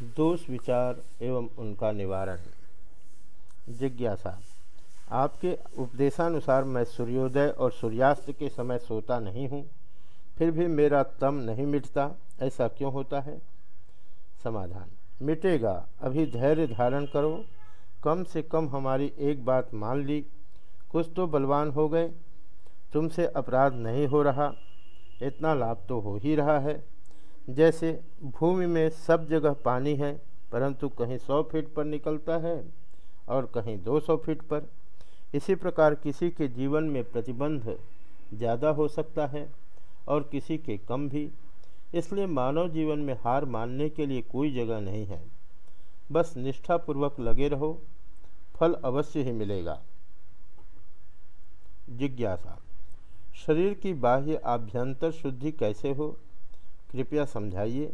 दोष विचार एवं उनका निवारण। जिज्ञासा, आपके उपदेशानुसार मैं सूर्योदय और सूर्यास्त के समय सोता नहीं हूँ, फिर भी मेरा तम नहीं मिटता, ऐसा क्यों होता है? समाधान, मिटेगा, अभी धैर्य धारण करो, कम से कम हमारी एक बात मान ली, कुछ तो बलवान हो गए, तुमसे अपराध नहीं हो रहा, इतना लाभ तो हो ही रहा है। जैसे भूमि में सब जगह पानी है, परंतु कहीं सौ फीट पर निकलता है और कहीं दो सौ फीट पर। इसी प्रकार किसी के जीवन में प्रतिबंध ज़्यादा हो सकता है और किसी के कम भी। इसलिए मानव जीवन में हार मानने के लिए कोई जगह नहीं है। बस निष्ठापूर्वक लगे रहो, फल अवश्य ही मिलेगा। जिज्ञासा, शरीर की बाह्य आभ्यंतर शुद्धि कैसे हो? कृपया समझाइए।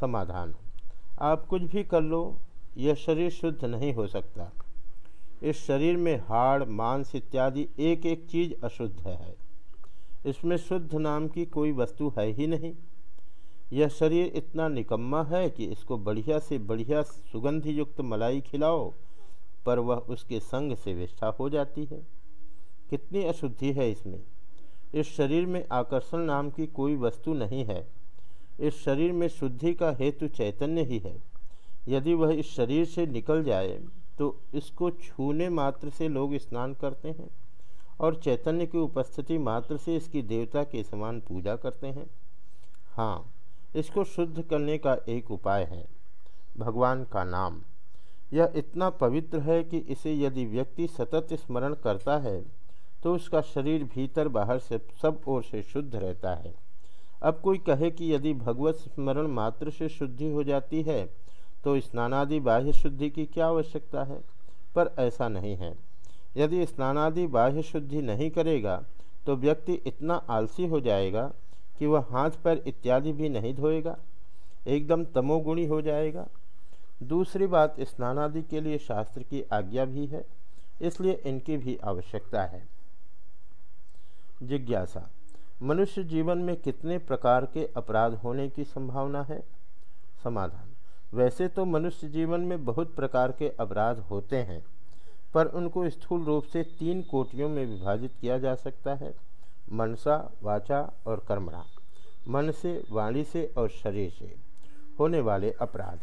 समाधान। आप कुछ भी कर लो, यह शरीर शुद्ध नहीं हो सकता। इस शरीर में हाड़, मांस इत्यादि एक एक चीज़ अशुद्ध है। इसमें शुद्ध नाम की कोई वस्तु है ही नहीं। यह शरीर इतना निकम्मा है कि इसको बढ़िया से बढ़िया सुगंधि युक्त मलाई खिलाओ, पर वह उसके संग से विष्ठा हो जाती है। कितनी अशुद्धि है इसमें। इस शरीर में आकर्षण नाम की कोई वस्तु नहीं है। इस शरीर में शुद्धि का हेतु चैतन्य ही है। यदि वह इस शरीर से निकल जाए तो इसको छूने मात्र से लोग स्नान करते हैं और चैतन्य की उपस्थिति मात्र से इसकी देवता के समान पूजा करते हैं। हाँ इसको शुद्ध करने का एक उपाय है, भगवान का नाम। यह इतना पवित्र है कि इसे यदि व्यक्ति सतत स्मरण करता है तो उसका शरीर भीतर बाहर से सब ओर से शुद्ध रहता है। अब कोई कहे कि यदि भगवत स्मरण मात्र से शुद्धि हो जाती है तो स्नानादि बाह्य शुद्धि की क्या आवश्यकता है? पर ऐसा नहीं है। यदि स्नानादि बाह्य शुद्धि नहीं करेगा तो व्यक्ति इतना आलसी हो जाएगा कि वह हाथ पैर इत्यादि भी नहीं धोएगा। एकदम तमोगुणी हो जाएगा। दूसरी बात, स्नानादि के लिए शास्त्र की आज्ञा भी है, इसलिए इनकी भी आवश्यकता है। जिज्ञासा। मनुष्य जीवन में कितने प्रकार के अपराध होने की संभावना है? समाधान। वैसे तो मनुष्य जीवन में बहुत प्रकार के अपराध होते हैं, पर उनको स्थूल रूप से तीन कोटियों में विभाजित किया जा सकता है, मनसा, वाचा और कर्मणा। मन से, वाणी से और शरीर से होने वाले अपराध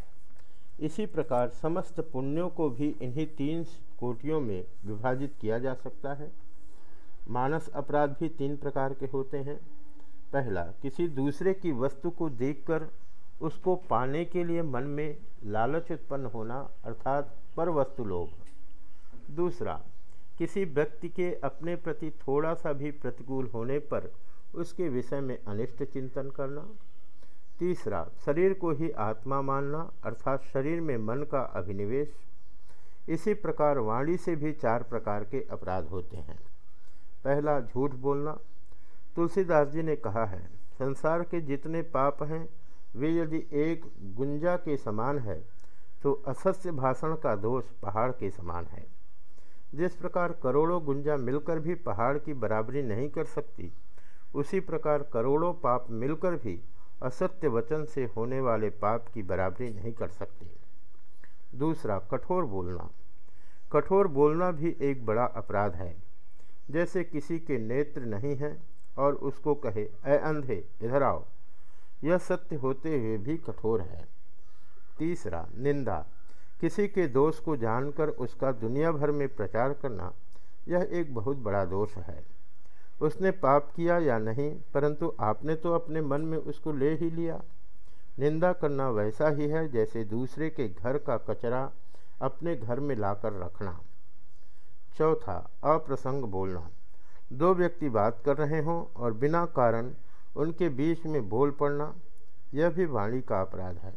इसी प्रकार समस्त पुण्यों को भी इन्हीं तीन कोटियों में विभाजित किया जा सकता है। मानस अपराध भी तीन प्रकार के होते हैं। पहला, किसी दूसरे की वस्तु को देखकर उसको पाने के लिए मन में लालच उत्पन्न होना, अर्थात पर वस्तु लोभ। दूसरा, किसी व्यक्ति के अपने प्रति थोड़ा सा भी प्रतिकूल होने पर उसके विषय में अनिष्ट चिंतन करना। तीसरा, शरीर को ही आत्मा मानना, अर्थात शरीर में मन का अभिनिवेश। इसी प्रकार वाणी से भी चार प्रकार के अपराध होते हैं। पहला झूठ बोलना। तुलसीदास जी ने कहा है, संसार के जितने पाप हैं, वे यदि एक गुंजा के समान है तो असत्य भाषण का दोष पहाड़ के समान है। जिस प्रकार करोड़ों गुंजा मिलकर भी पहाड़ की बराबरी नहीं कर सकती, उसी प्रकार करोड़ों पाप मिलकर भी असत्य वचन से होने वाले पाप की बराबरी नहीं कर सकते। दूसरा, कठोर बोलना। कठोर बोलना भी एक बड़ा अपराध है। जैसे किसी के नेत्र नहीं हैं और उसको कहे ए अंधे, इधर आओ। यह सत्य होते हुए भी कठोर है। तीसरा, निंदा। किसी के दोष को जानकर उसका दुनिया भर में प्रचार करना, यह एक बहुत बड़ा दोष है। उसने पाप किया या नहीं, परंतु आपने तो अपने मन में उसको ले ही लिया। निंदा करना वैसा ही है जैसे दूसरे के घर का कचरा अपने घर में लाकर रखना। चौथा, अप्रसंग बोलना। दो व्यक्ति बात कर रहे हों और बिना कारण उनके बीच में बोल पड़ना, यह भी वाणी का अपराध है।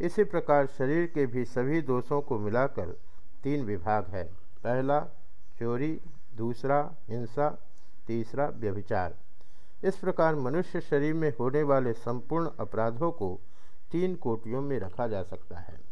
इसी प्रकार शरीर के भी सभी दोषों को मिलाकर तीन विभाग है। पहला, चोरी, दूसरा, हिंसा, तीसरा, व्यभिचार। इस प्रकार मनुष्य शरीर में होने वाले संपूर्ण अपराधों को तीन कोटियों में रखा जा सकता है।